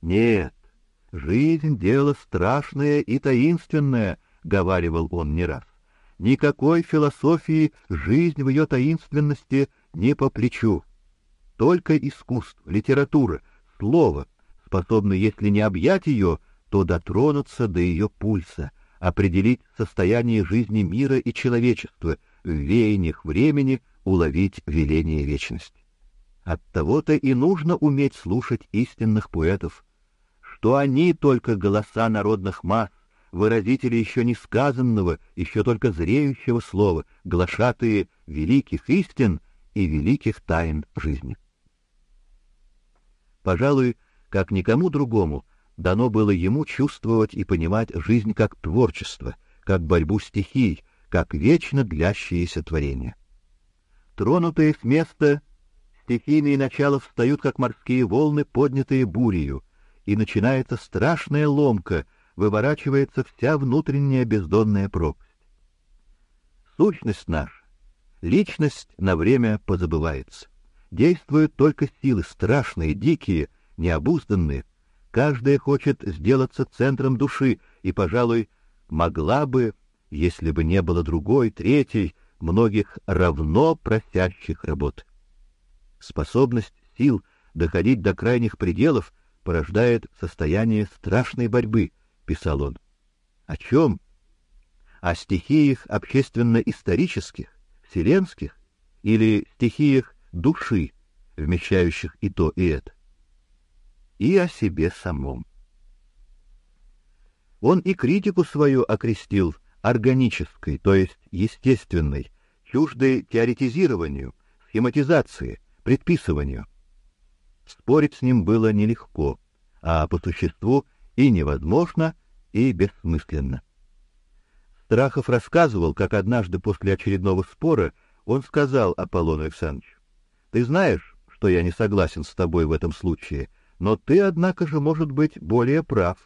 Нет, жизнь — дело страшное и таинственное, — говаривал он не раз. Никакой философии жизнь в ее таинственности не по плечу. Только искусство, литература, слово способны, если не объять ее, то дотронуться до ее пульса, определить состояние жизни мира и человечества, в веяниях времени уловить веление вечности. От того-то и нужно уметь слушать истинных поэтов, что они только голоса народных масс, выразители еще не сказанного, еще только зреющего слова, глашатые великих истин и великих тайн жизни. Пожалуй, как никому другому, дано было ему чувствовать и понимать жизнь как творчество, как борьбу стихий, как вечно длящееся творение. Тронутые с места, стихийные начала встают, как морские волны, поднятые бурею, и начинается страшная ломка, выворачивается вся внутренняя бездонная пропасть. Сущность наша, личность на время позабывается. Действуют только силы страшные, дикие, необузданные. Каждая хочет сделаться центром души и, пожалуй, могла бы, если бы не было другой, третьей, многих равно просящих работ. Способность сил доходить до крайних пределов порождает состояние страшной борьбы, писал он. О чем? О стихиях общественно-исторических, вселенских или стихиях души, вмещающих и то, и это и о себе самом. Он и критику свою окрестил органической, то есть естественной, чуждой теоретизированию, схематизации, предписыванию. Спорить с ним было нелегко, а по существу и невозможно, и бессмысленно. Страхов рассказывал, как однажды после очередного спора он сказал Аполлону Александровичу: "Ты знаешь, что я не согласен с тобой в этом случае, но ты, однако же, может быть, более прав.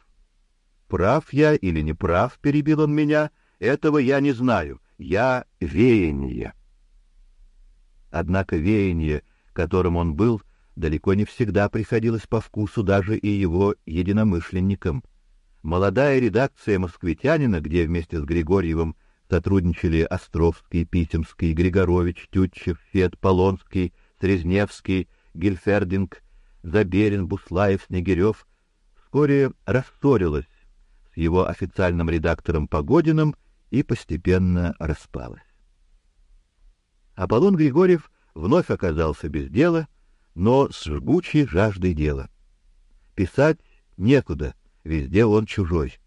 Прав я или не прав, перебил он меня, этого я не знаю. Я веяние. Однако веяние, которым он был, далеко не всегда приходилось по вкусу даже и его единомышленникам. Молодая редакция Москвитянина, где вместе с Григорьевым сотрудничали Островский, Питемский, Григорович, Тютчев, Фет, Полонский, Срезневский, Гильфердинг Заберин, Буслаев, Снегирев вскоре рассорилась с его официальным редактором Погодиным и постепенно распалась. Аполлон Григорьев вновь оказался без дела, но с жгучей жаждой дела. Писать некуда, везде он чужой.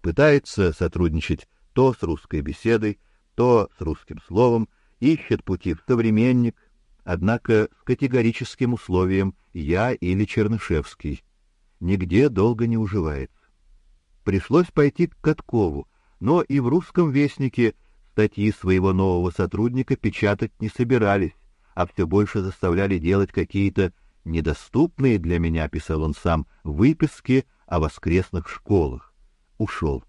Пытается сотрудничать то с русской беседой, то с русским словом, ищет пути в современник, однако с категорическим условием «я» или Чернышевский. Нигде долго не уживается. Пришлось пойти к Каткову, но и в русском вестнике статьи своего нового сотрудника печатать не собирались, а все больше заставляли делать какие-то недоступные для меня, писал он сам, выписки о воскресных школах. Ушел.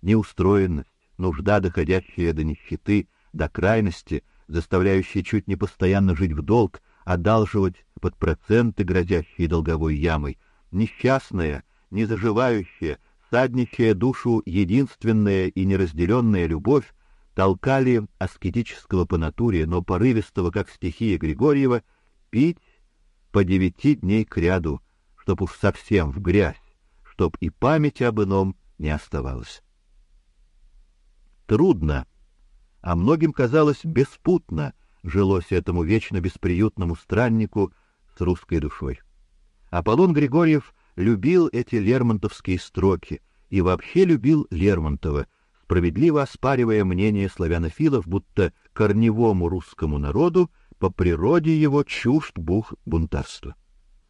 Неустроенность, нужда, доходящая до нищеты, до крайности, заставляющие чуть не постоянно жить в долг, одалживать под проценты, грозящие долговой ямой, несчастная, незаживающая, саднищая душу единственная и неразделенная любовь толкали аскетического по натуре, но порывистого, как стихия Григорьева, пить по девяти дней кряду, чтоб уж совсем в грязь, чтоб и память об ином не оставалась. Трудно а многим казалось беспутно жилось этому вечно бесприютному страннику с русской душой. Аполлон Григорьев любил эти лермонтовские строки и вообще любил Лермонтова, справедливо оспаривая мнение славянофилов, будто корневому русскому народу по природе его чужд бух бунтарства.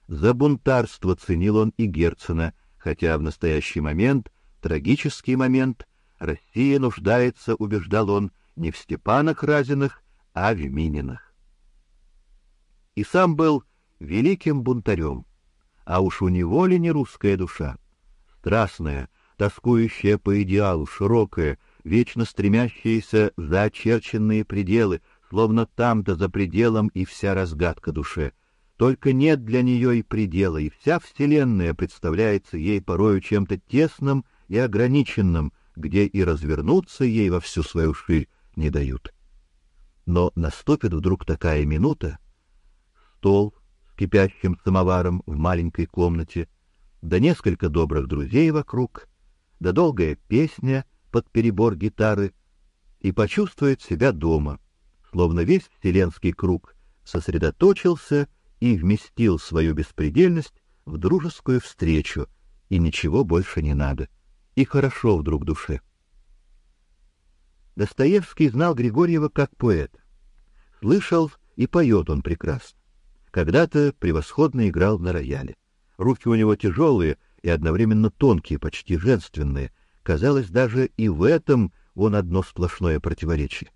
За бунтарство ценил он и Герцена, хотя в настоящий момент, трагический момент, Россия нуждается, убеждал он, не в Степанах Разиных, а в Мининах. И сам был великим бунтарем, а уж у него ли не русская душа, страстная, тоскующая по идеалу, широкая, вечно стремящаяся за очерченные пределы, словно там-то за пределом и вся разгадка душе. Только нет для нее и предела, и вся вселенная представляется ей порою чем-то тесным и ограниченным, где и развернуться ей во всю свою ширь не дают. Но наступит вдруг такая минута, стол с кипящим самоваром в маленькой комнате, да несколько добрых друзей вокруг, да долгая песня под перебор гитары, и почувствует себя дома, словно весь вселенский круг сосредоточился и вместил свою беспредельность в дружескую встречу, и ничего больше не надо. И хорошо вдруг душе. Достоевский знал Григорьева как поэта. Слышал и поет он прекрасно. Когда-то превосходно играл на рояле. Руки у него тяжелые и одновременно тонкие, почти женственные. Казалось, даже и в этом он одно сплошное противоречие.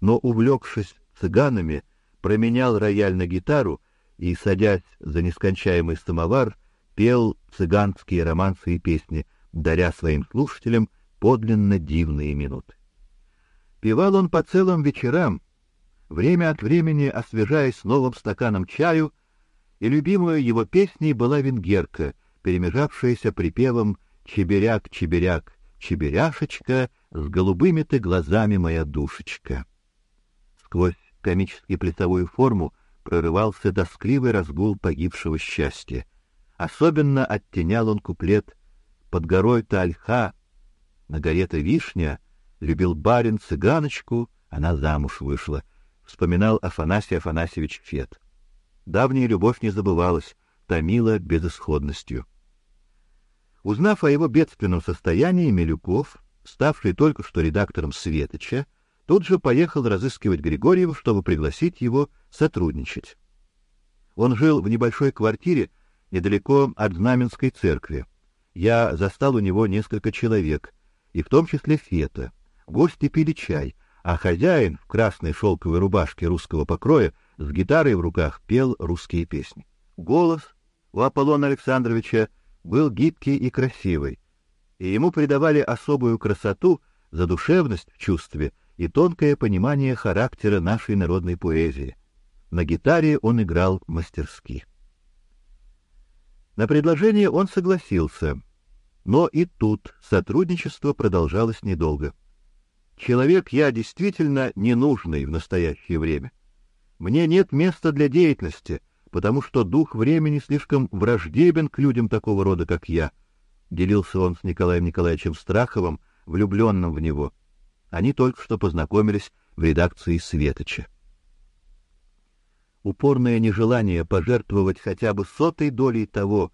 Но увлекшись цыганами, променял рояль на гитару и, садясь за нескончаемый самовар, пел цыганские романсы и песни, даря своим слушателям подлинно дивные минуты. Певал он по целым вечерам, время от времени освежаясь новым стаканом чаю, и любимой его песней была венгерка, перемежавшаяся припевом «Чеберяк, чеберяк, чеберяшечка, с голубыми ты глазами, моя душечка». Сквозь комически плитовую форму прорывался тоскливый разгул погибшего счастья. Особенно оттенял он куплет «Под горой-то ольха, на горе-то вишня, любил барин цыганочку, она замуж вышла», вспоминал Афанасий Афанасьевич Фет. Давняя любовь не забывалась, томила безысходностью. Узнав о его бедственном состоянии, Милюков, ставший только что редактором Светоча, тут же поехал разыскивать Григорьева, чтобы пригласить его сотрудничать. Он жил в небольшой квартире недалеко от Знаменской церкви. Я застал у него несколько человек, и в том числе Фета. Гости пили чай, а хозяин в красной шелковой рубашке русского покроя с гитарой в руках пел русские песни. Голос у Аполлона Александровича был гибкий и красивый, и ему придавали особую красоту, задушевность в чувстве и тонкое понимание характера нашей народной поэзии. На гитаре он играл мастерски. На предложение он согласился, но и тут сотрудничество продолжалось недолго. Человек я действительно ненужный в настоящее время. Мне нет места для деятельности, потому что дух времени слишком враждебен к людям такого рода, как я. Делился он с Николаем Николаевичем Страховым, влюбленным в него. Они только что познакомились в редакции Светоча. Упорное нежелание пожертвовать хотя бы сотой долей того,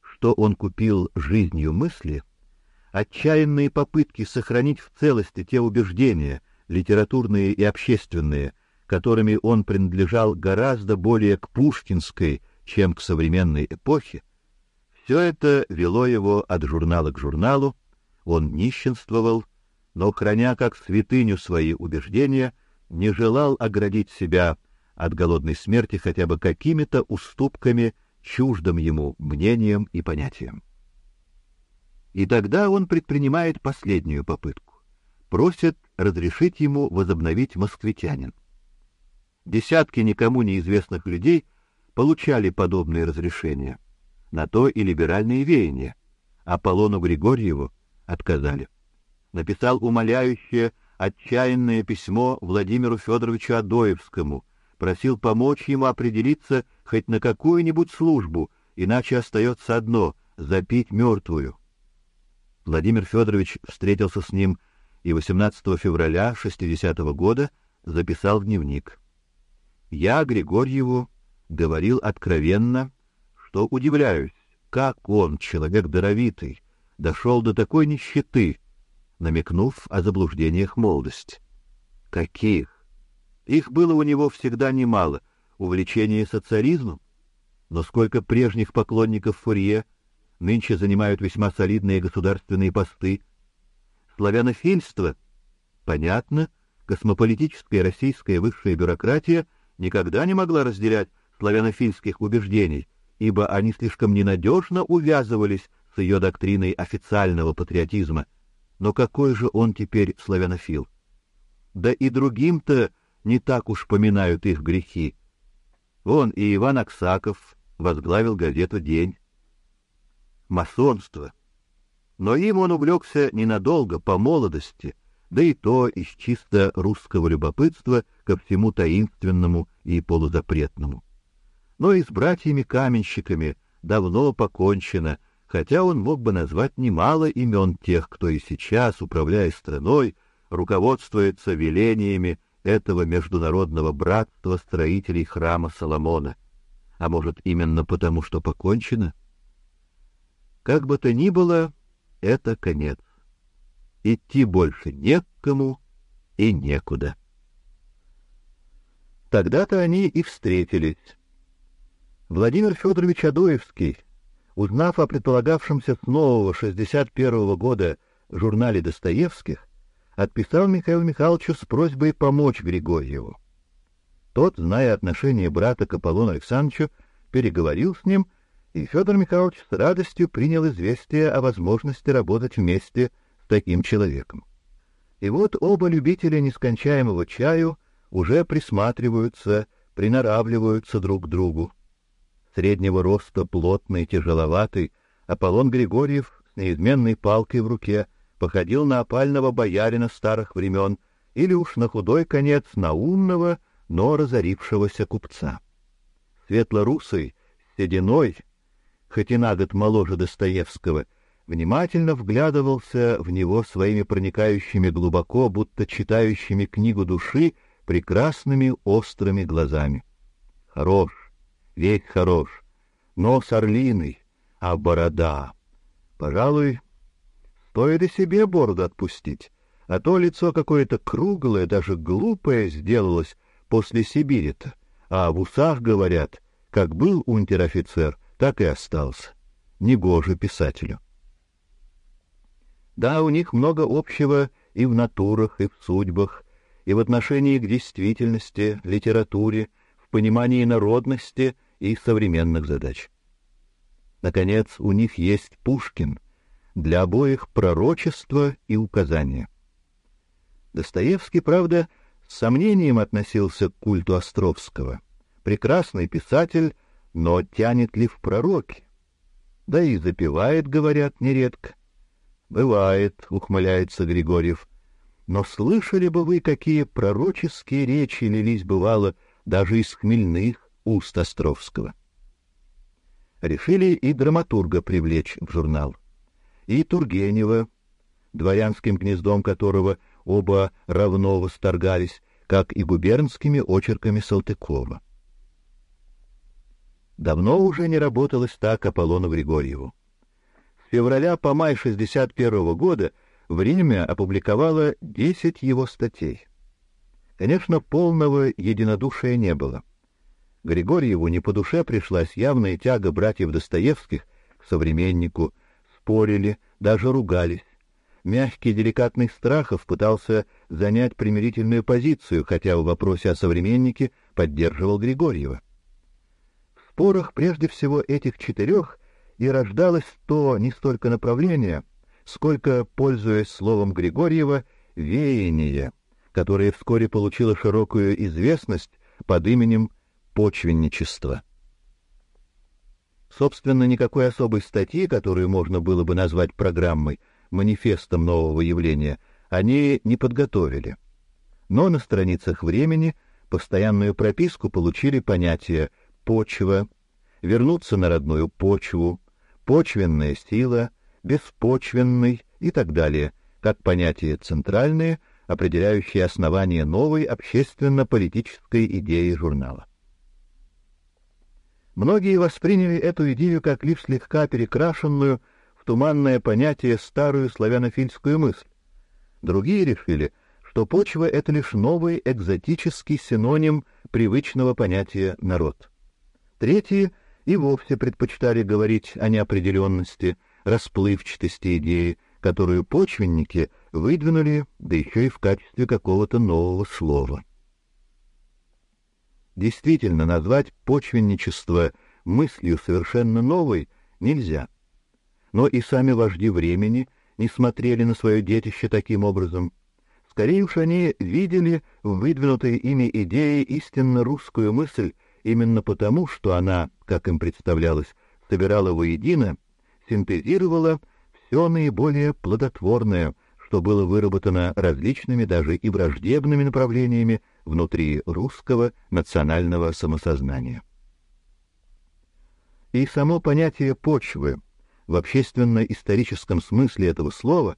что он купил жизнью мысли — отчаянные попытки сохранить в целости те убеждения, литературные и общественные, которыми он принадлежал гораздо более к пушкинской, чем к современной эпохе, все это вело его от журнала к журналу, он нищенствовал, но, храня как святыню свои убеждения, не желал оградить себя от голодной смерти хотя бы какими-то уступками чуждым ему мнениям и понятиям. И тогда он предпринимает последнюю попытку. Просит разрешить ему возобновить москвитянин. Десятки никому неизвестных людей получали подобные разрешения. На то и либеральные веяния. Аполлону Григорьеву отказали. Написал умоляющее, отчаянное письмо Владимиру Федоровичу Адоевскому, просил помочь ему определиться хоть на какую-нибудь службу, иначе остается одно — запить мертвую. Владимир Федорович встретился с ним и 18 февраля 60 -го года записал в дневник. Я Григорьеву говорил откровенно, что удивляюсь, как он, человек даровитый, дошел до такой нищеты, намекнув о заблуждениях молодости. Каких? Их было у него всегда немало, увлечение социализмом, но сколько прежних поклонников Фурье нынче занимают весьма солидные государственные посты. Славянофильство, понятно, космополитическая российская высшая бюрократия никогда не могла разделять славянофильских убеждений, ибо они слишком ненадежно увязывались с ее доктриной официального патриотизма. Но какой же он теперь славянофил? Да и другим-то не так уж поминают их грехи. Вон и Иван Аксаков возглавил газету «День». Масонство. Но им он увлекся ненадолго, по молодости, да и то из чисто русского любопытства ко всему таинственному и полузапретному. Но и с братьями-каменщиками давно покончено, хотя он мог бы назвать немало имен тех, кто и сейчас, управляя страной, руководствуется велениями этого международного братства строителей храма Соломона. А может, именно потому, что покончено? Как бы то ни было, это конец. Идти больше не к кому и некуда. Тогда-то они и встретились. Владимир Федорович Адоевский, узнав о предполагавшемся с нового 61 -го года журнале Достоевских, отписал Михаилу Михайловичу с просьбой помочь Григорьеву. Тот, зная отношение брата к Аполлону Александровичу, переговорил с ним, и Федор Михайлович с радостью принял известие о возможности работать вместе таким человеком. И вот оба любителя нескончаемого чаю уже присматриваются, приноравливаются друг к другу. Среднего роста, плотный, тяжеловатый, Аполлон Григорьев с неизменной палкой в руке походил на опального боярина старых времен или уж на худой конец на умного, но разорившегося купца. Светлорусый, сединой, хоть и на год моложе Достоевского, внимательно вглядывался в него своими проникающими глубоко, будто читающими книгу души, прекрасными острыми глазами. Хорош, весь хорош, нос орлиный, а борода. Пожалуй, Стоит и себе бороду отпустить, а то лицо какое-то круглое, даже глупое сделалось после Сибири-то, а в усах, говорят, как был унтер-офицер, так и остался. Негоже писателю. Да, у них много общего и в натурах, и в судьбах, и в отношении к действительности, литературе, в понимании народности и современных задач. Наконец, у них есть Пушкин, для обоих пророчество и указание. Достоевский, правда, с сомнением относился к культу Островского. Прекрасный писатель, но тянет ли в пророки? Да и запевает, говорят, нередко. Бывает, ухмыляется Григорьев. Но слышали бы вы, какие пророческие речи лились бывало даже из хмельных уст Островского? Решили и драматурга привлечь в журнал и Тургенева, дворянским гнездом которого оба равно восторгались, как и губернскими очерками Салтыкова. Давно уже не работалось так Аполлону Григорьеву. Февраля по май 61 -го года время опубликовало 10 его статей. Конечно, полного единодушия не было. Григорьеву не по душе пришлась явная тяга братьев Достоевских к современнику спорили, даже ругались. Мягкий деликатный Страхов пытался занять примирительную позицию, хотя в вопросе о современнике поддерживал Григорьева. В спорах прежде всего этих четырех и рождалось то не столько направление, сколько, пользуясь словом Григорьева, веяние, которое вскоре получило широкую известность под именем почвенничества. Собственно, никакой особой статьи, которую можно было бы назвать программой, манифестом нового явления, они не подготовили. Но на страницах времени постоянную прописку получили понятия почва, вернуться на родную почву, почвенная сила, беспочвенный и так далее, как понятия центральные, определяющие основания новой общественно-политической идеи журнала. Многие восприняли эту идею как лишь слегка перекрашенную в туманное понятие старую славянофильскую мысль. Другие решили, что почва — это лишь новый экзотический синоним привычного понятия «народ». Третьи и вовсе предпочитали говорить о неопределенности, расплывчатости идеи, которую почвенники выдвинули, да еще и в качестве какого-то нового слова. Действительно, назвать почвенничество мыслью совершенно новой нельзя. Но и сами вожди времени не смотрели на свое детище таким образом. Скорее уж они видели в выдвинутой ими идее истинно русскую мысль именно потому, что она, как им представлялось, собирала воедино, синтезировала все наиболее плодотворное, что было выработано различными даже и враждебными направлениями внутри русского национального самосознания. И само понятие почвы в общественно-историческом смысле этого слова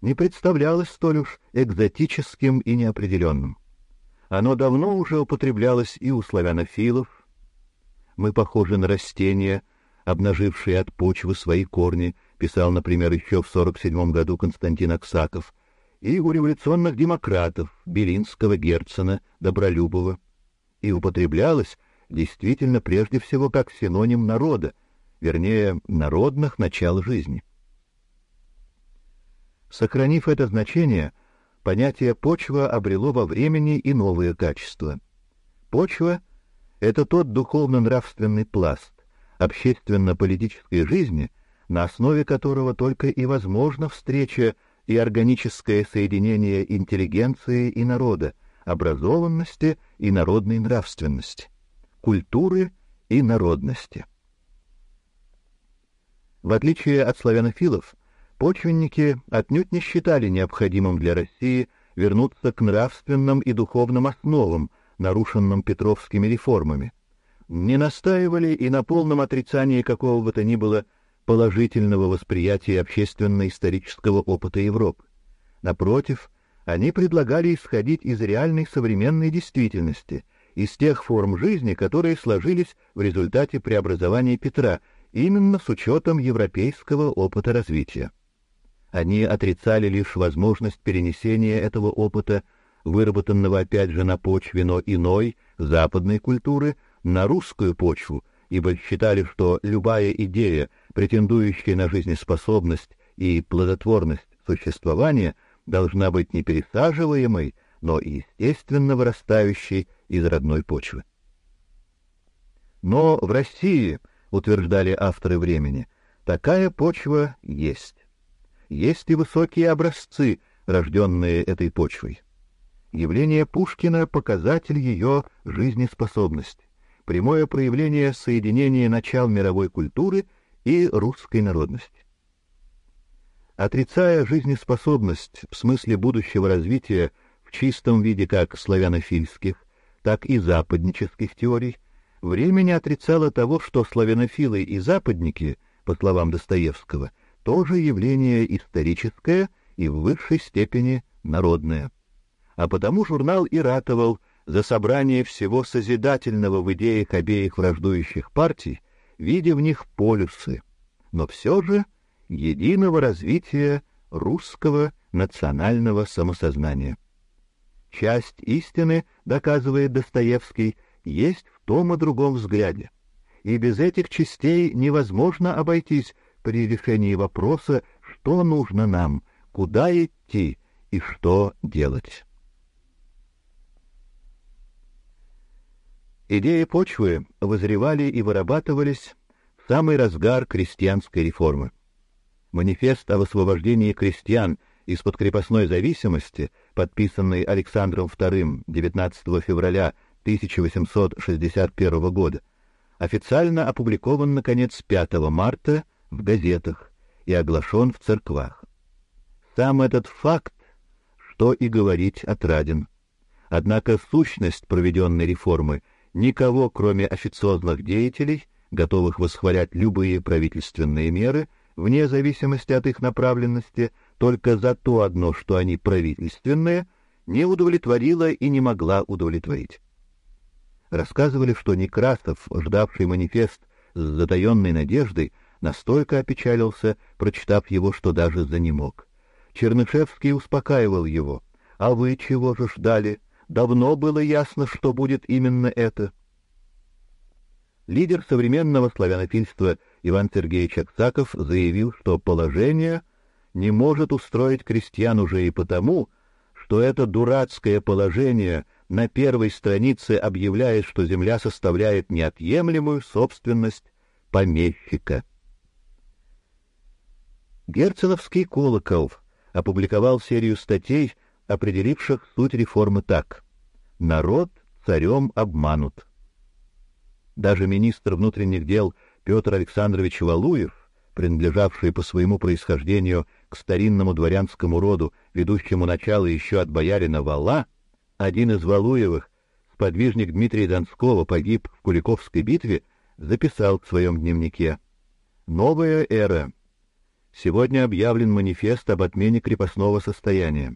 не представлялось столь уж экзотическим и неопределенным. Оно давно уже употреблялось и у славянофилов. Мы похожи на растения, обнажившие от почвы свои корни, писал, например, еще в 47 году Константин Аксаков, и у революционных демократов Белинского, Герцена, Добролюбова, и употреблялось действительно прежде всего как синоним народа, вернее, народных начал жизни. Сохранив это значение, понятие почва обрело во времени и новые качества. Почва — это тот духовно-нравственный пласт общественно-политической жизни, на основе которого только и возможна встреча и органическое соединение интеллигенции и народа, образованности и народной нравственности, культуры и народности. В отличие от славянофилов, почвенники отнюдь не считали необходимым для России вернуться к нравственным и духовным основам, нарушенным петровскими реформами, не настаивали и на полном отрицании какого бы то ни было положительного восприятия общественно-исторического опыта Европы. Напротив, они предлагали исходить из реальной современной действительности, из тех форм жизни, которые сложились в результате преобразования Петра, именно с учетом европейского опыта развития. Они отрицали лишь возможность перенесения этого опыта, выработанного опять же на почве, но иной, западной культуры, на русскую почву, ибо считали, что любая идея, претендующая на жизнеспособность и плодотворность существования, должна быть не пересаживаемой, но естественно вырастающей из родной почвы. Но в России, утверждали авторы времени, такая почва есть. Есть и высокие образцы, рожденные этой почвой. Явление Пушкина — показатель ее жизнеспособности, прямое проявление соединения начал мировой культуры и русской народности. Отрицая жизнеспособность в смысле будущего развития в чистом виде как славянофильских, так и западнических теорий, время не отрицало того, что славянофилы и западники, по словам Достоевского, тоже явление историческое и в высшей степени народное. А потому журнал и ратовал за собрание всего созидательного в идеях обеих враждующих партий видя в них полюсы, но все же единого развития русского национального самосознания. Часть истины, доказывает Достоевский, есть в том и другом взгляде, и без этих частей невозможно обойтись при решении вопроса, что нужно нам, куда идти и что делать. Идеи почвы вызревали и вырабатывались в самый разгар крестьянской реформы. Манифест о освобождении крестьян из-под крепостной зависимости, подписанный Александром II 19 февраля 1861 года, официально опубликован наконец 5 марта в газетах и оглашен в церквах. Сам этот факт, что и говорить отраден. Однако сущность проведенной реформы – никого, кроме официозных деятелей, готовых восхвалять любые правительственные меры, вне зависимости от их направленности, только за то одно, что они правительственные, не удовлетворила и не могла удовлетворить. Рассказывали, что Некрасов, ждавший манифест с затаенной надеждой, настолько опечалился, прочитав его, что даже занемог. Чернышевский успокаивал его. «А вы чего же ждали? Давно было ясно, что будет именно это. Лидер современного славянофильства Иван Сергеевич Аксаков заявил, что положение не может устроить крестьян уже и потому, что это дурацкое положение на первой странице объявляет, что земля составляет неотъемлемую собственность помещика. Герценовский колокол опубликовал серию статей определивших суть реформы так: народ царем обманут. Даже министр внутренних дел Петр Александрович Валуев, принадлежавший по своему происхождению к старинному дворянскому роду, ведущему начало еще от боярина Вала, один из Валуевых, сподвижник Дмитрия Донского, погиб в Куликовской битве, записал в своем дневнике «Новая эра. Сегодня объявлен манифест об отмене крепостного состояния.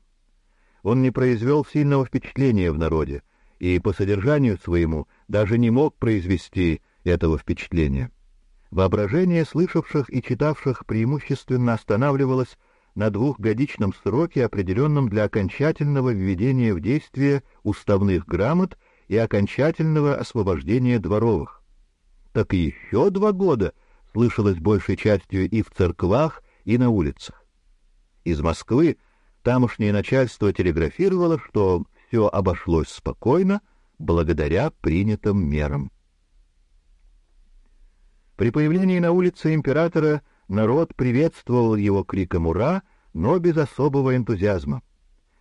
Он не произвел сильного впечатления в народе и по содержанию своему даже не мог произвести этого впечатления. Воображение слышавших и читавших преимущественно останавливалось на двухгодичном сроке, определенном для окончательного введения в действие уставных грамот и окончательного освобождения дворовых. Так еще два года слышалось большей частью и в церквах, и на улицах. Из Москвы тамошнее начальство телеграфировало, что все обошлось спокойно благодаря принятым мерам. При появлении на улице императора народ приветствовал его криком «Ура!», но без особого энтузиазма.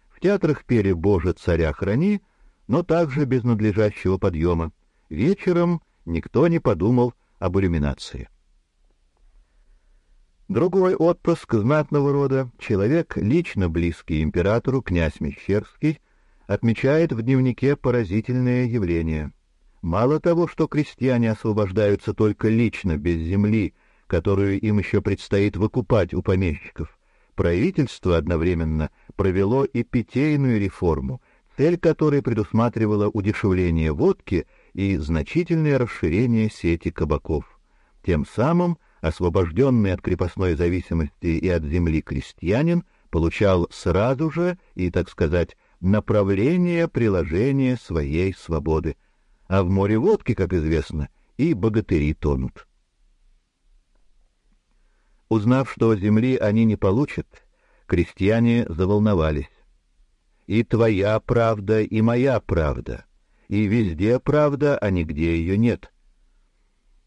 В театрах пели «Боже, царя храни!», но также без надлежащего подъема. Вечером никто не подумал об иллюминации. Другой отпрыск знатного рода, человек, лично близкий императору, князь Мещерский, отмечает в дневнике поразительное явление. Мало того, что крестьяне освобождаются только лично, без земли, которую им еще предстоит выкупать у помещиков, правительство одновременно провело и питейную реформу, цель которой предусматривала удешевление водки и значительное расширение сети кабаков. Тем самым освобожденный от крепостной зависимости и от земли крестьянин получал сразу же и, так сказать, направление приложения своей свободы. А в море водки, как известно, и богатыри тонут. Узнав, что земли они не получат, крестьяне заволновались. И твоя правда, и моя правда, и везде правда, а нигде ее нет.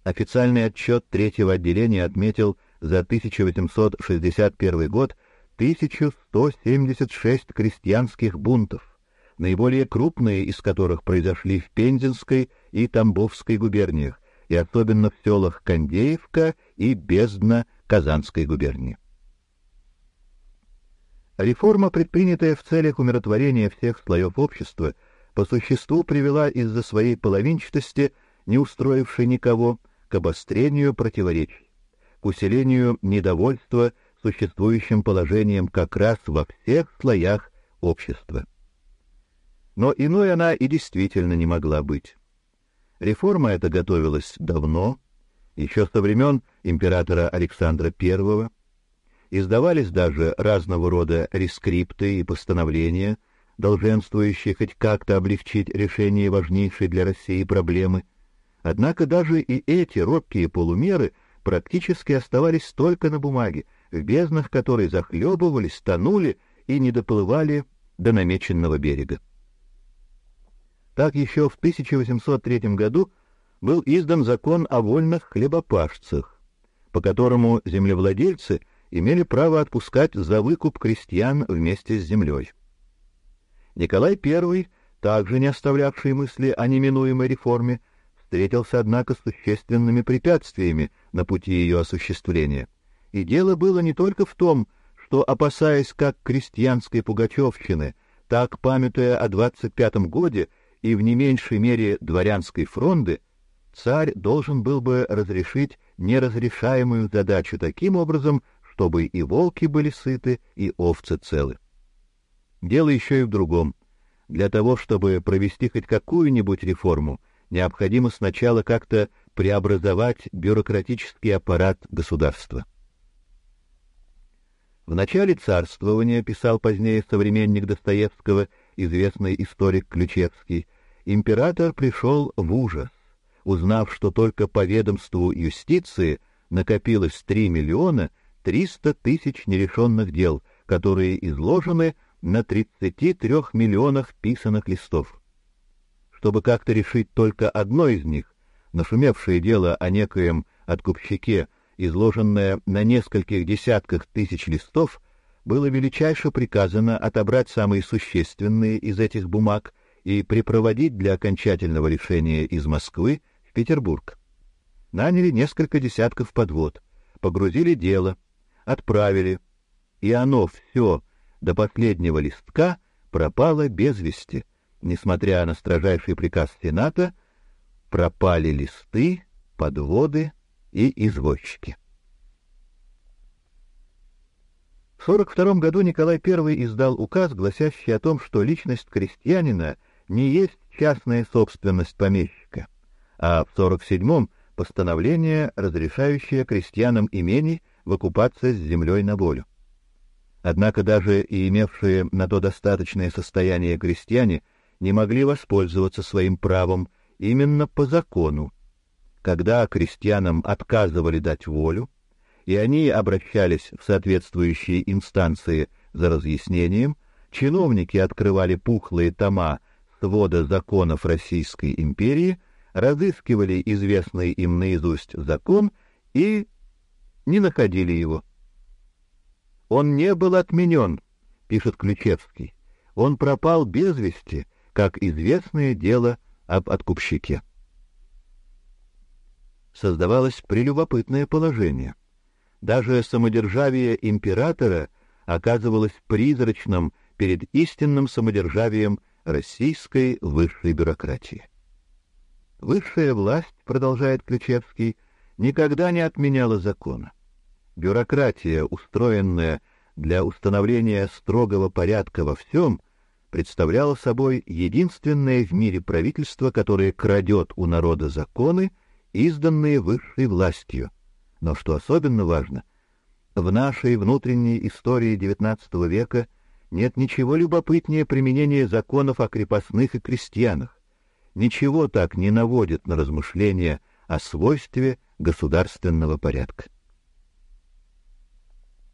Официальный отчет третьего отделения отметил за 1861 год 1176 крестьянских бунтов, наиболее крупные из которых произошли в Пензенской и Тамбовской губерниях, и особенно в селах Кондеевка и Бездна Казанской губернии. Реформа, предпринятая в целях умиротворения всех слоев общества, по существу привела из-за своей половинчатости, не устроившей никого, к обострению противоречий, к усилению недовольства существующим положением как раз во всех слоях общества. Но иной она и действительно не могла быть. Реформа эта готовилась давно, еще со времен императора Александра I. Издавались даже разного рода рескрипты и постановления, долженствующие хоть как-то облегчить решение важнейшей для России проблемы. Однако даже и эти робкие полумеры практически оставались только на бумаге, в безднах которой захлебывались, тонули и не доплывали до намеченного берега. Так еще в 1803 году был издан закон о вольных хлебопашцах, по которому землевладельцы имели право отпускать за выкуп крестьян вместе с землей. Николай I, также не оставлявший мысли о неминуемой реформе, встретился, однако, с существенными препятствиями на пути ее осуществления. И дело было не только в том, что, опасаясь как крестьянской пугачевщины, так, памятуя о двадцать пятом годе и в не меньшей мере дворянской фронды, царь должен был бы разрешить неразрешаемую задачу таким образом, чтобы и волки были сыты, и овцы целы. Дело еще и в другом. Для того, чтобы провести хоть какую-нибудь реформу, необходимо сначала как-то преобразовать бюрократический аппарат государства. В начале царствования, писал позднее современник Достоевского, известный историк Ключевский, император пришел в ужас, узнав, что только по ведомству юстиции накопилось 3 миллиона 300 тысяч нерешенных дел, которые изложены на 33 миллионах писаных листов. Чтобы как-то решить только одно из них, нашумевшее дело о некоем откупщике изложенное на нескольких десятках тысяч листов, было величайше приказано отобрать самые существенные из этих бумаг и припроводить для окончательного решения из Москвы в Петербург. Наняли несколько десятков подвод, погрузили дело, отправили, и оно все до последнего листка пропало без вести. Несмотря на строжайший приказ Сената, пропали листы, подводы и извозчики. В 42 году Николай I издал указ, гласящий о том, что личность крестьянина не есть частная собственность помещика, а в 47-м постановление, разрешающее крестьянам имений выкупаться с землей на волю. Однако даже и имевшие на то достаточное состояние крестьяне не могли воспользоваться своим правом именно по закону. Когда крестьянам отказывали дать волю, и они обращались в соответствующие инстанции за разъяснением, чиновники открывали пухлые тома свода законов Российской империи, разыскивали известный им наизусть закон и не находили его. Он не был отменен, пишет Ключевский. Он пропал без вести, как известное дело об откупщике. Создавалось прелюбопытное положение. Даже самодержавие императора оказывалось призрачным перед истинным самодержавием российской высшей бюрократии. Высшая власть, продолжает Ключевский, никогда не отменяла закона. Бюрократия, устроенная для установления строгого порядка во всем, представляла собой единственное в мире правительство, которое крадет у народа законы, изданные высшей властью. Но что особенно важно, в нашей внутренней истории XIX века нет ничего любопытнее применения законов о крепостных и крестьянах. Ничего так не наводит на размышления о свойстве государственного порядка.